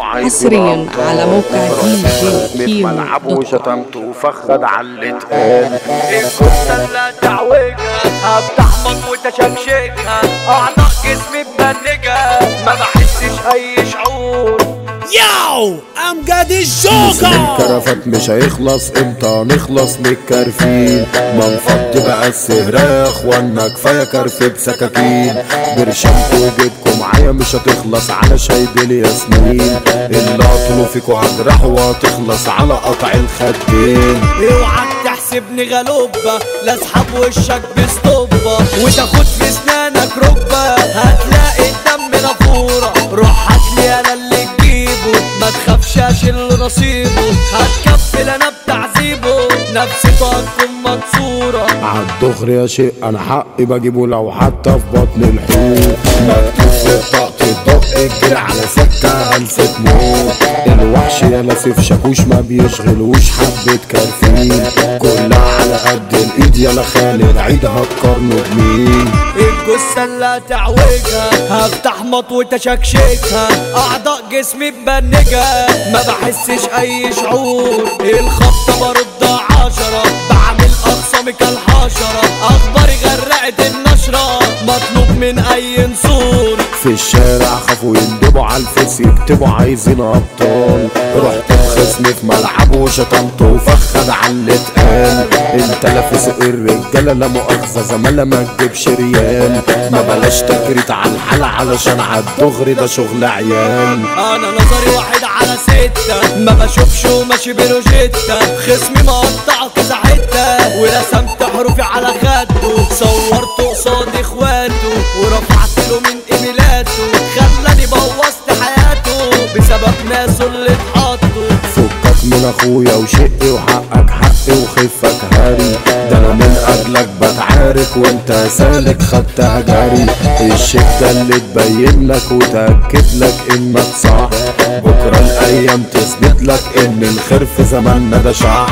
حصريا على موقع دي جي كيمو. ملعبه وفخد على اللي اتقال الجثة اللي تعوجها هفتح مط وتشكشكها ياو امجد الجوكر؟ كرفت مش هيخلص إمتى نخلص من الكرفين ما نفضي بقى السهراخ وأنا كفاية كرف بسكاكين. برشامكو وجيبكم معايا مش هتخلص على شايبين ياسمين؟ اللي اطلوا فيكوا هجرح وهتخلص على قطع الخدين. اوعك تحسبني غلوبة لا اسحب وشك بسطوبة وتاخد في اسنانك نصيبه هتكفل أنا بتعذيبه. نفسيته هتكون مكسورة. عالدغر يا شيء أنا حقي بجيبه لو حتى في بطن الحوت. مكتوب في الجري على سكة هلسة موت الوحش يا لاسف شاكوش ما بيشغلوش حبة كرفين كلها على قد الإيد يا خالد عيد هتقارنوا بمين الجثة اللي تعوجها هفتح مط وتشكشكها أعضاء جسمي مبنجة ما بحسش أي شعور. الخبطة برد عشرة بعمل اخصامي كالحشرة. أخباري غرقت النشرة مطلوب من أي نسور. في الشارع خافوا يندبوا على الفيس يكتبوا عايزين أبطال. رحت الخصم في ملعبه وشتمته وفخد على اللي اتقال انت لافس الرجالة لا مؤاخذة زمالة ما تجيبش ريال. ما بلاش تكريت على الحلا علشان عالدغري ده شغل عيال. أنا نظري واحد على ستة ما بشوفش وماشي بروجيتا خصمي مقطع كذا حتة ورسمت حروفي على فكك من اخويا وشقي وحقك حقي وخفك هاري. ده أنا من اجلك بتعارك وأنت سالك خدتها جري الشدة اللي تبين لك وتأكد لك إنك صح بكرة الأيام تثبت لك إن الخير في زماننا ده شح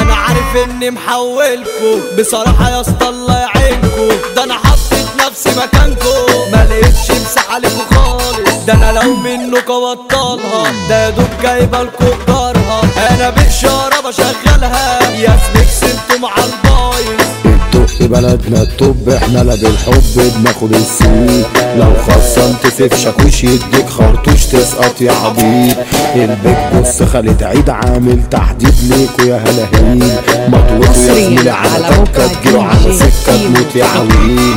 أنا عارف إني محولكوا بصراحة يا اسطى الله يعينكوا ده أنا حطيت نفسي مكانكوا ما لقيتش مساحة ليكوا خالص. ده أنا لو منكوا بطلها ده يا دوب جايبه لكوا ايجارها أنا بإشارة بشغلها يا سميكس أنتوا مع البايظ الدق بلدنا الطب إحنا لا بالحب بناخد السوق لو خصمت سيف شاكوش يديك خرطوش تسقط يا عبيط البيك بص خالد عيد عامل تحديد ليكوا يا هلاهين مطوته يا زميلي على موقع تجيله على كيمو تموت يا. عويل